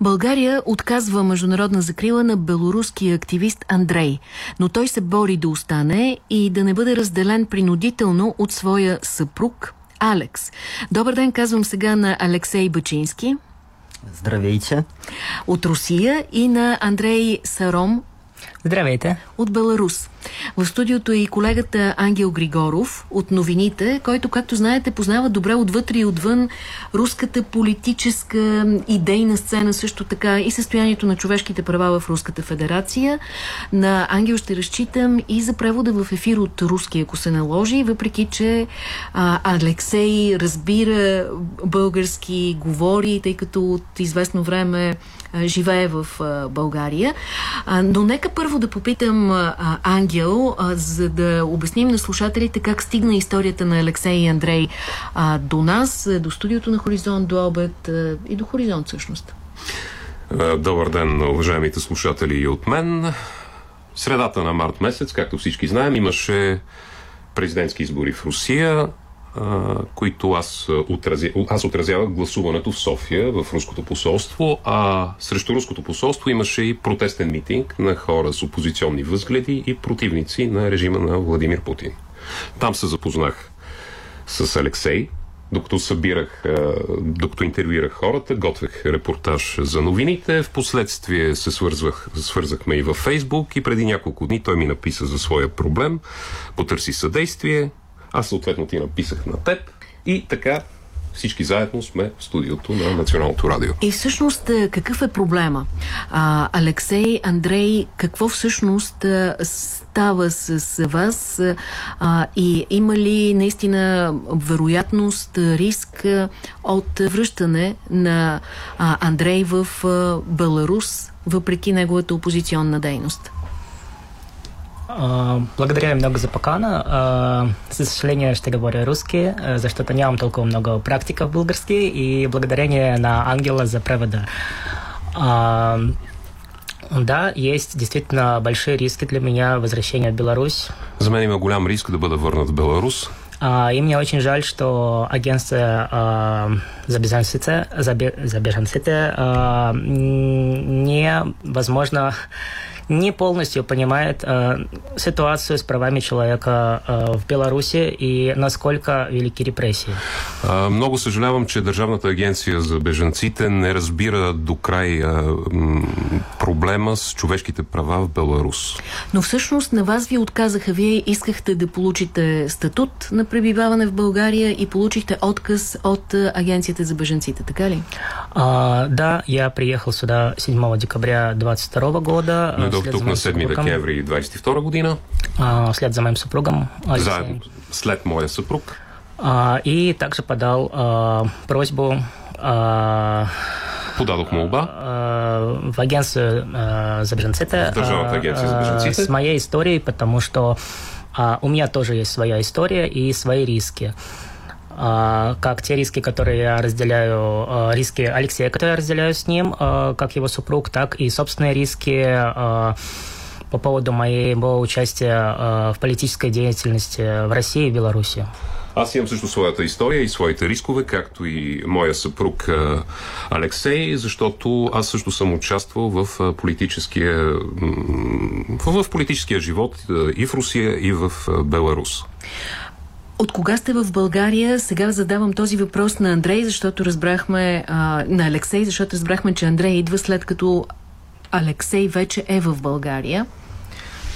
България отказва международна закрила на белоруския активист Андрей, но той се бори да остане и да не бъде разделен принудително от своя съпруг Алекс. Добър ден, казвам сега на Алексей Бачински. Здравейте. От Русия и на Андрей Саром Здравейте. От Беларус. В студиото е и колегата Ангел Григоров от новините, който, както знаете, познава добре отвътре и отвън руската политическа идейна сцена, също така и състоянието на човешките права в Руската федерация. На Ангел ще разчитам и за превода в ефир от руски, ако се наложи, въпреки, че а, Алексей разбира български, говори, тъй като от известно време а, живее в а, България. А, но нека първо да попитам а, Ангел, а, за да обясним на слушателите как стигна историята на Алексей и Андрей а, до нас, до студиото на Хоризонт, до обед а, и до Хоризонт всъщност. Добър ден уважаемите слушатели и от мен. Средата на март месец, както всички знаем, имаше президентски избори в Русия които аз, отразя, аз отразявах гласуването в София, в руското посолство, а срещу руското посолство имаше и протестен митинг на хора с опозиционни възгледи и противници на режима на Владимир Путин. Там се запознах с Алексей, докато събирах, докато интервюирах хората, готвех репортаж за новините. В последствие се свързвах, свързахме и във Фейсбук и преди няколко дни той ми написа за своя проблем, потърси съдействие, аз съответно ти написах на теб и така всички заедно сме в студиото на Националното радио. И всъщност е, какъв е проблема? А, Алексей, Андрей, какво всъщност е, става с, вас а, и има ли наистина вероятност, риск от връщане на а, Андрей в а, Беларус, въпреки неговата опозиционна дейност? Благодаря много за покана. За сожалению, что говорю русский, за что-то нямам толкова много практика в български и благодарение на Ангела за превода. Да, есть действительно большие риски для меня возвращения в Беларусь. За мен има голям риск да бъда върнат в Беларус. А, и мне очень жаль, что агентство а, за беженците, за, за беженците а, не, возможно, не полностью понимает э, ситуацию с правами человека э, в Беларуси и насколько велики репрессии. Много съжалявам, че Държавната агенция за беженците не разбира до край проблема с човешките права в Беларус. Но всъщност на вас ви отказаха. Вие искахте да получите статут на пребиваване в България и получихте отказ от агенцията за беженците, така ли? А, да, я приехал сюда 7 декабря 22 года. Но дойдох тук на 7 декември 22 година. А, след за моим супругом. Заедно, след моя съпруг. А, и также подал а, просьбу а, Подадох молба. А, в агентство а, за беженците. Държавната агенция за беженците. С моей историей, потому что а, у меня тоже есть своя история и свои риски. А, как те риски, которые я разделяю, а, риски Алексея, которые я разделяю с ним, а, как его супруг, так и собственные риски по поводу моего участия в политической деятельности в России и Беларуси. Аз имам също своята история и своите рискове, както и моя съпруг Алексей, защото аз също съм участвал в политическия, в политическия живот и в Русия, и в Беларус. От кога сте в България? Сега задавам този въпрос на Андрей, защото разбрахме, а, на Алексей, защото разбрахме, че Андрей идва след като Алексей вече е в България.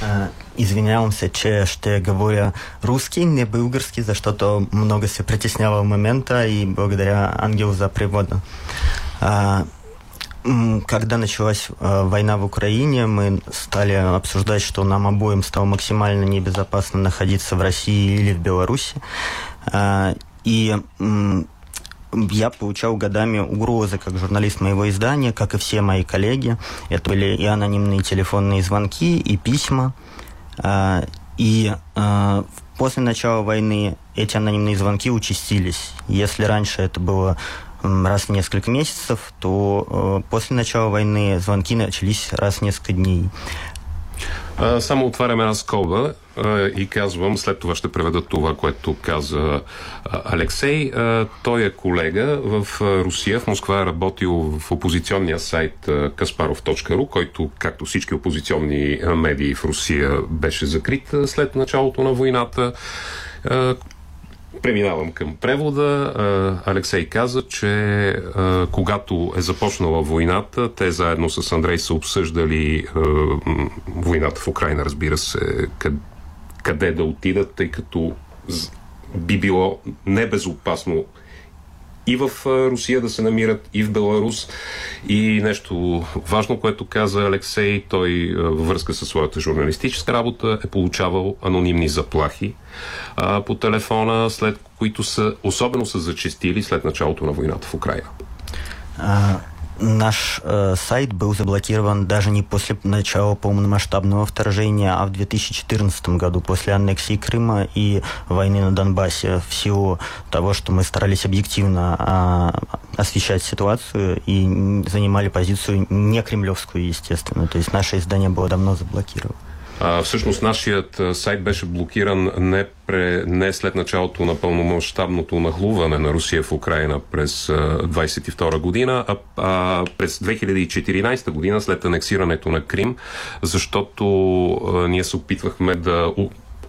А, извинявам се, че ще говоря руски, не български, защото много се притеснява момента и благодаря Ангел за превода. А, когда началась э, война в Украине, мы стали обсуждать, что нам обоим стало максимально небезопасно находиться в России или в Беларуси. Э, и я получал годами угрозы как журналист моего издания, как и все мои коллеги. Это были и анонимные телефонные звонки, и письма. Э, и после начала войны эти анонимные звонки участились. Если раньше это было раз в несколько месяцев, то э, после начала войны звонки начались раз в несколько дней. А, само отварям една скоба а, и казвам, след това ще преведа това, което каза Алексей. А, той е колега в а, Русия, в Москва е работил в опозиционния сайт kasparov.ru, който, както всички опозиционни медии в Русия, беше закрит след началото на войната. Преминавам към превода. Алексей каза, че когато е започнала войната, те заедно с Андрей са обсъждали войната в Украина, разбира се, къде да отидат, тъй като би било небезопасно и в Русия да се намират, и в Беларус. И нещо важно, което каза Алексей, той във връзка с своята журналистическа работа е получавал анонимни заплахи а, по телефона, след които са, особено са зачестили след началото на войната в Украина. Наш э, сайт был заблокирован даже не после начала полномасштабного вторжения, а в 2014 году после аннексии Крыма и войны на Донбассе в силу того, что мы старались объективно э, освещать ситуацию и занимали позицию не кремлевскую, естественно. То есть наше издание было давно заблокировано. Всъщност нашият сайт беше блокиран не, пре, не след началото на пълномащабното нахлуване на Русия в Украина през 22 година, а, а през 2014 година след анексирането на Крим, защото а, ние се опитвахме да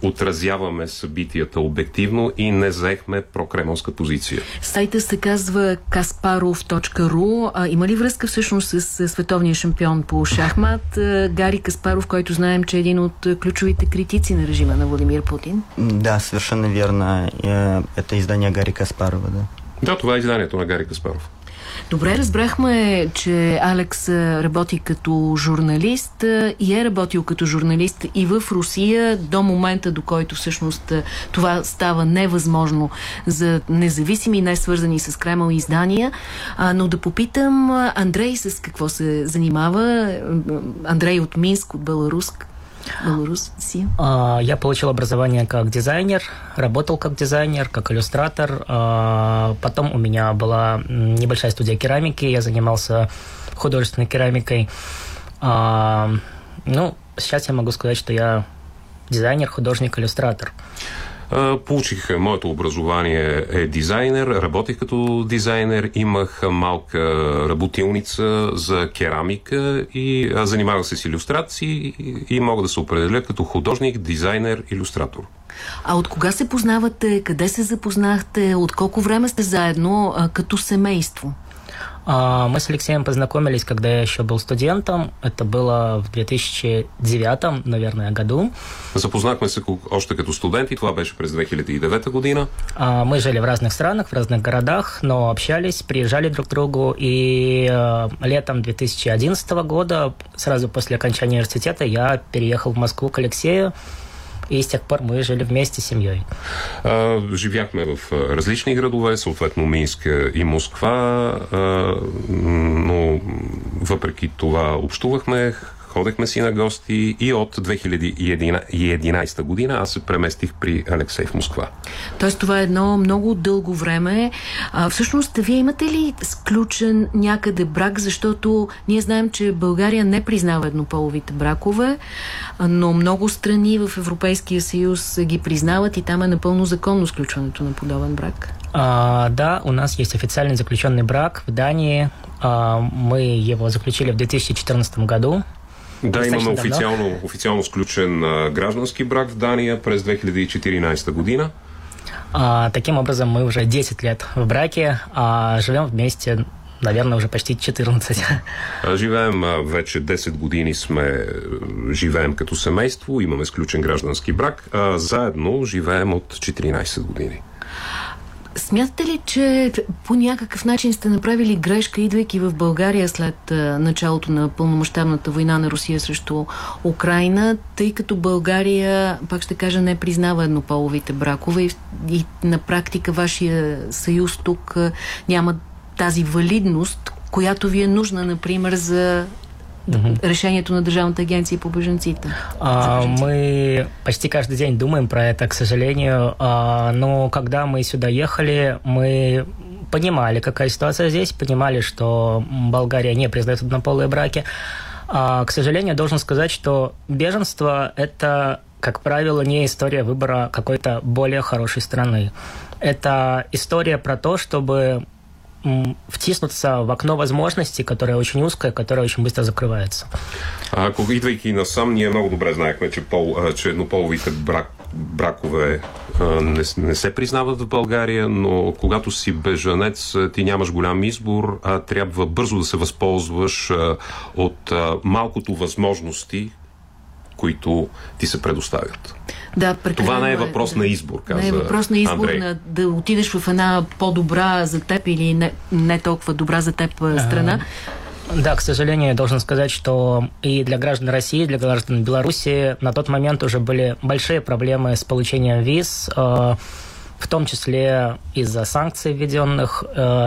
отразяваме събитията обективно и не заехме прокремълска позиция. Сайта се казва kasparov.ru. Има ли връзка всъщност с световния шампион по шахмат Гари Каспаров, който знаем, че е един от ключовите критици на режима на Владимир Путин? Да, совершенно верно. Это издание Гари Каспарова, да. Да, това е изданието на Гари Каспаров. Добре, разбрахме, че Алекс работи като журналист и е работил като журналист и в Русия до момента, до който всъщност това става невъзможно за независими, не свързани с Кремъл издания. А, но да попитам Андрей с какво се занимава. Андрей от Минск, от Беларуск. Беларусь? А, я получил образование как дизайнер, работал как дизайнер, как иллюстратор. А, потом у меня была небольшая студия керамики, я занимался художественной керамикой. А, ну, сейчас я могу сказать, что я дизайнер, художник, иллюстратор. Получих моето образование е дизайнер, работих като дизайнер, имах малка работилница за керамика и занимавах се с иллюстрации и мога да се определя като художник, дизайнер, иллюстратор. А от кога се познавате, къде се запознахте, от колко време сте заедно а, като семейство? А, мы с Алексеем познакомились, когда я еще был студентом. Это было в 2009, наверное, году. Запознахме се още като студенти. Това беше през 2009 година. А, мы жили в разных странах, в разных городах, но общались, приезжали друг к другу. И э, летом 2011 года, сразу после окончания университета, я переехал в Москву к Алексею. И с тех пор мы жили вместе с семьей. Живяхме в различни градове, съответно Минск и Москва, но въпреки това общувахме, Ходехме си на гости и от 2011 година аз се преместих при Алексей в Москва. Тоест това е едно много дълго време. А, всъщност, вие имате ли сключен някъде брак, защото ние знаем, че България не признава еднополовите бракове, но много страни в Европейския съюз ги признават и там е напълно законно сключването на подобен брак. А, да, у нас есть официальный заключенный брак в Дании. А, мы его заключили в 2014 году. Да, имаме официално, официално сключен а, граждански брак в Дания през 2014 година. А, таким образом, мы уже 10 лет в браке, а живем вместе наверное, уже почти 14. Живеем вече 10 години сме, живеем като семейство, имаме сключен граждански брак, а заедно живеем от 14 години. Смятате ли, че по някакъв начин сте направили грешка, идвайки в България след началото на пълномащабната война на Русия срещу Украина, тъй като България, пак ще кажа, не признава еднополовите бракове и, и на практика вашия съюз тук няма тази валидност, която ви е нужна, например, за угу. решението на Държавната агенция по беженците? А, мы почти каждый день думаем про это, к сожалению. А, но когда мы сюда ехали, мы понимали, какая ситуация здесь, понимали, что Болгария не признает однополые браки. А, к сожалению, должен сказать, что беженство – это, как правило, не история выбора какой-то более хорошей страны. Это история про то, чтобы втиснуться в окно возможностей, которое очень узкое, которое очень быстро закрывается. А, идвайки насам, ние много добре знаехме, че, пол, че еднополовите брак, бракове не, не се признават в България, но когато си бежанец, ти нямаш голям избор, а трябва бързо да се възползваш от малкото възможности, които ти се предоставят. Да, Това не е въпрос да, на избор, каза Не е въпрос на избор Андрей. на да отидеш в една по-добра за теб или не, не толкова добра за теб страна. Да, к сожалению, я должен сказать, что и для граждан России, и для граждан Беларуси на тот момент уже были большие проблемы с получением виз, э, в том числе из-за санкций введенных.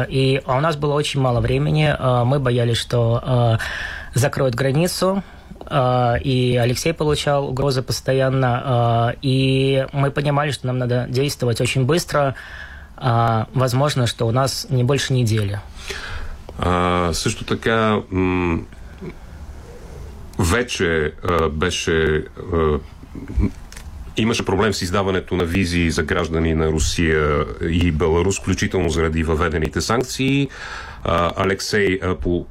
И а у нас было очень мало времени. Мы боялись, что закроют границу, и Алексей получал угрозы постоянно, и мы понимали, что нам надо действовать очень быстро. Возможно, что у нас не больше недели. А, също така м- вече а, беше а, имаше проблем с издаването на визи за граждани на Русия и Беларус, включително заради въведените санкции. Алексей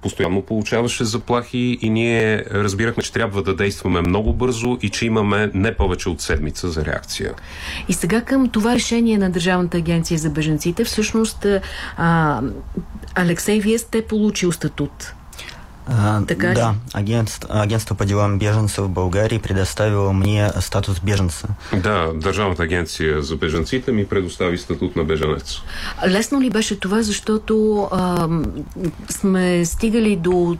постоянно получаваше заплахи и ние разбирахме, че трябва да действаме много бързо и че имаме не повече от седмица за реакция. И сега към това решение на Държавната агенция за беженците, всъщност Алексей, вие сте получил статут. А, так да, агентство, агентство по делам беженцев в Болгарии предоставило мне статус беженца. Да, Държавната агенция за беженците ми предостави статут на беженец. Лесно ли беше това, защото а, сме стигали до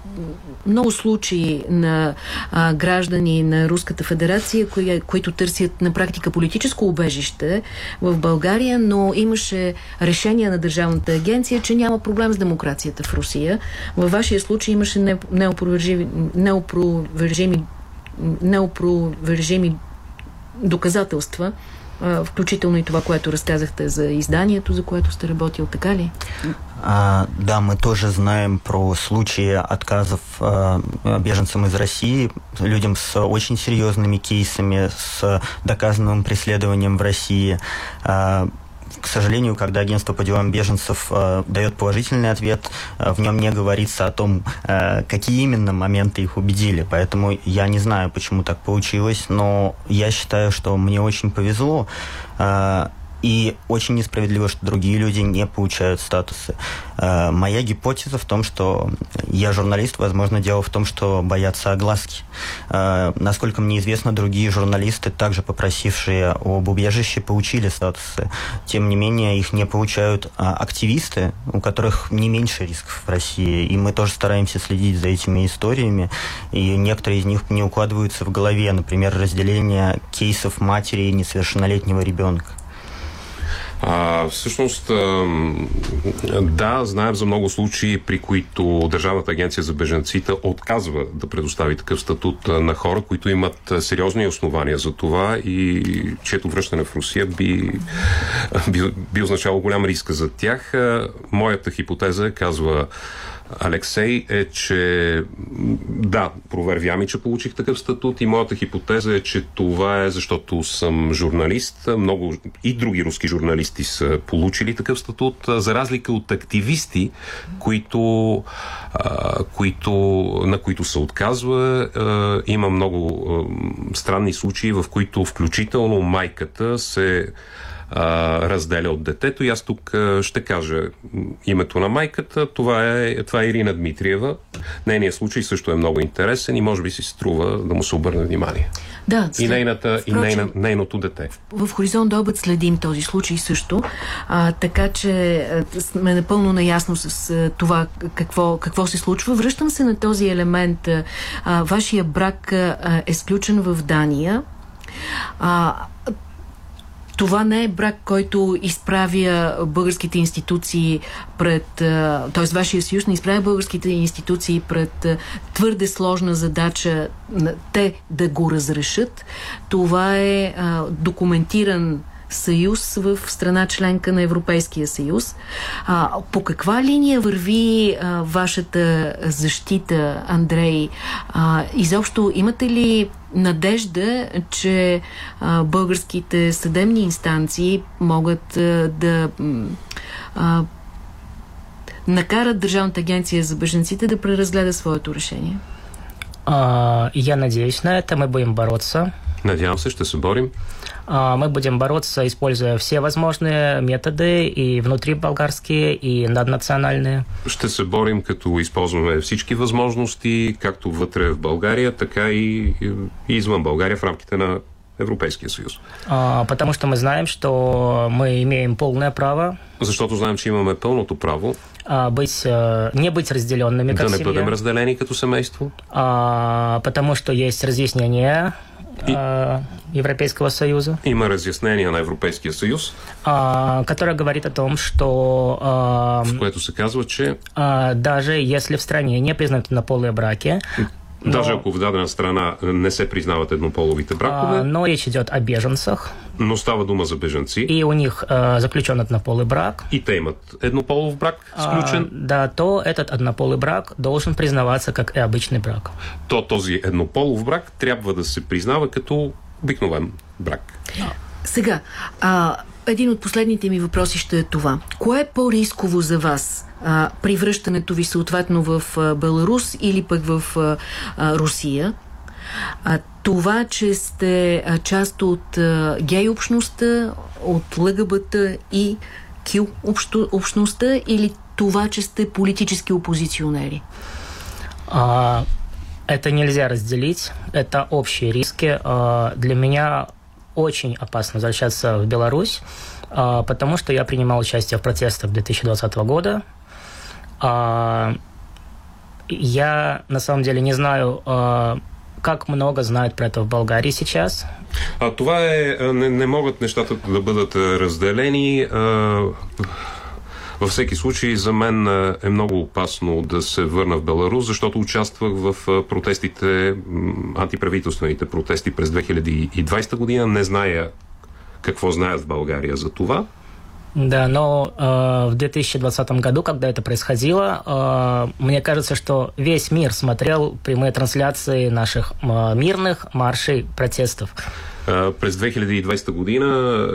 много случаи на а, граждани на Руската федерация, кои, които търсят на практика политическо убежище в България, но имаше решение на Държавната агенция, че няма проблем с демокрацията в Русия. Във вашия случай имаше не неопровержими, неопровержими, неопровержими доказателства, включително и това, което разказахте за изданието, за което сте работил, така ли? А, да, мы тоже знаем про случаи отказов а, беженцам из России, людям с очень серьезными кейсами, с доказанным преследованием в России. А, к сожалению, когда агентство по делам беженцев э, дает положительный ответ, э, в нем не говорится о том, э, какие именно моменты их убедили. Поэтому я не знаю, почему так получилось, но я считаю, что мне очень повезло. Э, и очень несправедливо, что другие люди не получают статусы. Э, моя гипотеза в том, что я журналист, возможно, дело в том, что боятся огласки. Э, насколько мне известно, другие журналисты, также попросившие об убежище, получили статусы. Тем не менее, их не получают а, активисты, у которых не меньше рисков в России. И мы тоже стараемся следить за этими историями. И некоторые из них не укладываются в голове. Например, разделение кейсов матери и несовершеннолетнего ребенка. А, всъщност, да, знаем за много случаи, при които Държавната агенция за беженците отказва да предостави такъв статут на хора, които имат сериозни основания за това и чието връщане в Русия би, би, би означало голям риск за тях. Моята хипотеза казва Алексей е, че да, провервя ми, че получих такъв статут и моята хипотеза е, че това е защото съм журналист. Много и други руски журналисти са получили такъв статут, за разлика от активисти, които, а, които, на които се отказва. А, има много а, странни случаи, в които включително майката се а, разделя от детето. И аз тук а, ще кажа името на майката. Това е, това е Ирина Дмитриева. Нейният случай също е много интересен и може би си струва да му се обърне внимание. Да, след... И, нейната, Впрочем, и нейна, нейното дете. В, в Хоризонт до обед следим този случай също, а, така че сме напълно наясно с а, това какво, какво се случва. Връщам се на този елемент. А, вашия брак а, е сключен в Дания. А, това не е брак, който изправя българските институции пред... т.е. вашия съюз не изправя българските институции пред твърде сложна задача те да го разрешат. Това е документиран съюз в страна членка на Европейския съюз. А, по каква линия върви а, вашата защита, Андрей? А, изобщо имате ли надежда, че а, българските съдебни инстанции могат а, да а, накарат Държавната агенция за беженците да преразгледа своето решение? А, я надеюсь на это, мы будем бороться. Надявам се, ще се борим. Мы будем бороться, используя все возможные методы, и внутриболгарские, и наднациональные. Ще се борим, като използваме всички възможности, както вътре в България, така и, и извън България в рамките на Европейския съюз. А, потому что мы знаем, что мы имеем полное право Защото знаем, че имаме пълното право а, быть, не быть разделенными как да не семья, бъдем разделени като семейство, а, потому что есть разъяснение а, Европейского Союза, има разяснение на Европейския съюз, а, которое говорит о том, что а, в което се казва, че даже если в стране не признаны однополые браки, даже ако в дадена страна не се признават еднополовите а, но речь идет о беженцах, но става дума за бежанци и у них а, заключен однополый брак, и те имат еднополов брак сключен, а, да, то этот однополый брак должен признаваться как и обычный брак. то този еднополов брак трябва да се признава като обикновен брак. Сега, а, един от последните ми въпроси ще е това. Кое е по-рисково за вас? А, при връщането ви съответно в а, Беларус или пък в а, а, Русия? А, това, че сте а, част от а, гей общността, от ЛГБТ и общу, общността или това, че сте политически опозиционери? А, это нельзя разделить, это общие риски. А, для меня очень опасно возвращаться в Беларусь, а, потому что я принимал участие в протестах 2020 года. А, я на самом деле не знаю, как много знают про это в Болгарии сейчас. А това е. Не, не могат нещата да бъдат разделени. Във всеки случай, за мен е много опасно да се върна в Беларус, защото участвах в протестите, антиправителствените протести през 2020 година. Не зная какво знаят в България за това. Да, но э, в 2020 году, когда это происходило, э, мне кажется, что весь мир смотрел прямые трансляции наших э, мирных маршей протестов. А, През 2020 година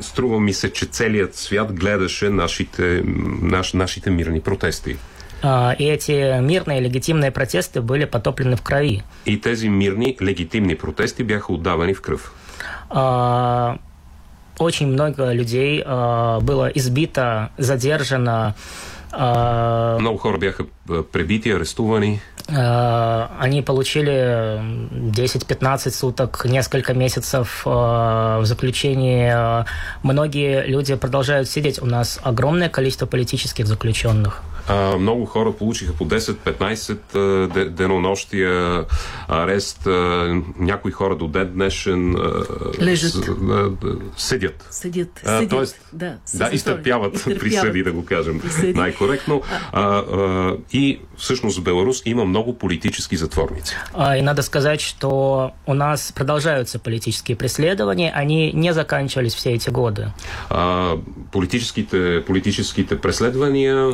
струва ми, се- че целият свят гледаше нашите, наш, нашите мирни протести. А, И эти мирные легитимные протесты были потоплены в крови. И тези мирни, легитимни протести бяха отдавани в кръв. Очень много людей а, было избито, задержано. а, Много хора бяха а, пребити, арестувани. а, Они получили 10-15 суток, несколько месяцев а, в заключении. А, Многие люди продолжают сидеть. У нас огромное количество политических заключенных. А, много хора получиха по 10-15 а, де- денонощия, арест. А, някои хора до ден днешен а, Лежат. с- а, седят. Съдят. А, тоест, да, да, изтърпяват Изтърпяват. присъди, да го кажем най-коректно. А, а, и всъщност в Беларус има много политически затворници. А, И надо сказать, что у нас продолжаются политические преследования. Они не заканчивались все эти годы. А, политическите, политическите преследвания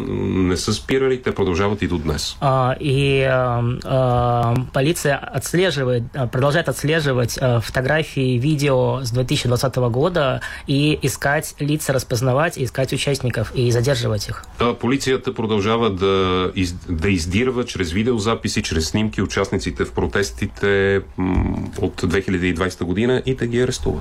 не са спирали, те продължават и до днес. А, И а, а, полиция отслеживает, продолжает отслеживать фотографии, видео с 2020 года и искать лица, распознавать, и искать участников и задерживать их. А, Полицията продължава да, из, да издирва чрез видеозаписи, чрез снимки участниците в протестите от 2020 година и да ги арестува.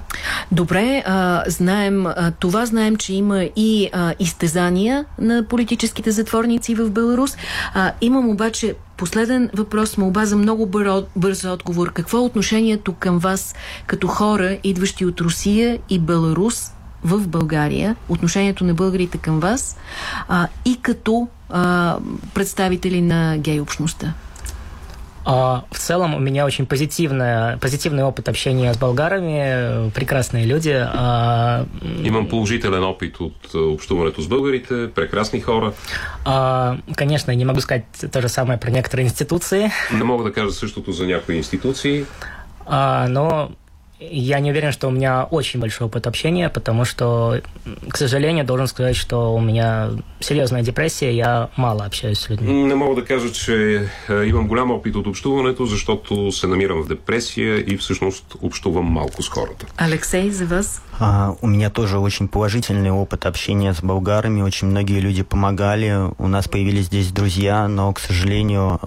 Добре, а, знаем, а, това знаем, че има и а, изтезания на политическите затворници в Беларус. А, имам обаче последен въпрос, молба за много бър, бърз отговор. Какво е отношението към вас като хора, идващи от Русия и Беларус в България, отношението на българите към вас а, и като а, представители на гей общността? А, В целом у меня очень позитивная, позитивный опыт общения с болгарами, э, прекрасные люди. А, Имам положителен опит от а, общуването с българите, прекрасни хора. а, Конечно, не могу сказать то же самое про некоторые институции, Не мога да кажа същото за някои институции, а, но я не уверен, что у меня очень большой опыт общения, потому что, к сожалению, должен сказать, что у меня сериозная депрессия, я мало общаюсь с людьми. Не мога да кажа, че имам голям опит от общуването, защото се намирам в депресия и всъщност общувам малко с хората. Алексей, за вас? А, у меня тоже очень положительный опыт общения с болгарами. Очень многие люди помогали. У нас появились здесь друзья, но, к сожалению,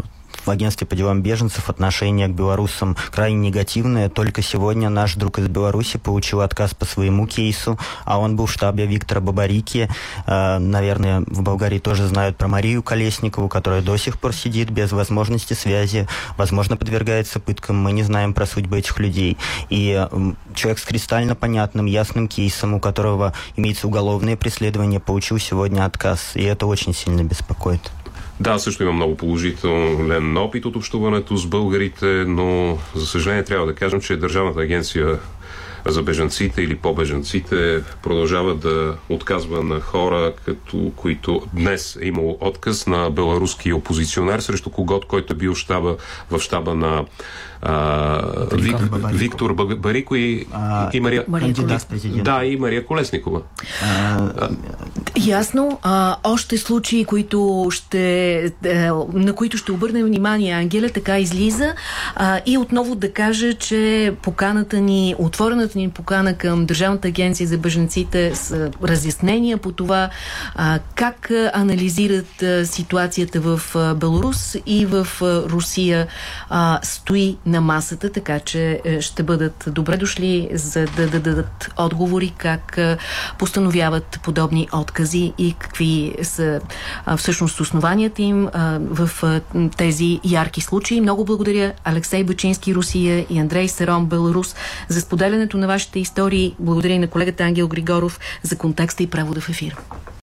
в агентстве по делам беженцев отношение к белорусам крайне негативное. Только сегодня наш друг из Беларуси получил отказ по своему кейсу, а он был в штабе Виктора Бабарики. Э, наверное, в Болгарии тоже знают про Марию Колесникову, которая до сих пор сидит без возможности связи, возможно, подвергается пыткам. Мы не знаем про судьбы этих людей. И человек с кристально понятным, ясным кейсом, у которого имеется уголовное преследование, получил сегодня отказ. И это очень сильно беспокоит. Да, също има много положителен опит от общуването с българите, но за съжаление трябва да кажем, че Държавната агенция за бежанците или по-бежанците продължава да отказва на хора, като които днес е имало отказ на беларуски опозиционер, срещу когото, който е бил щаба, в щаба на а, Вик, Виктор Барико и, а, и Мария... Кандидат президент. Да, и Мария Колесникова. А, Ясно. А, още случаи, които ще, е, на които ще обърнем внимание Ангеля, така излиза. А, и отново да кажа, че поканата ни, отворената ни покана към Държавната агенция за бъженците с разяснения по това а, как анализират а, ситуацията в а, Беларус и в а, Русия а, стои на масата, така че е, ще бъдат добре дошли за да дадат отговори как е, постановяват подобни откази и какви са всъщност основанията им в тези ярки случаи. Много благодаря Алексей Бачински, Русия и Андрей Сарон, Беларус за споделянето на вашите истории. Благодаря и на колегата Ангел Григоров за контекста и превода в ефир.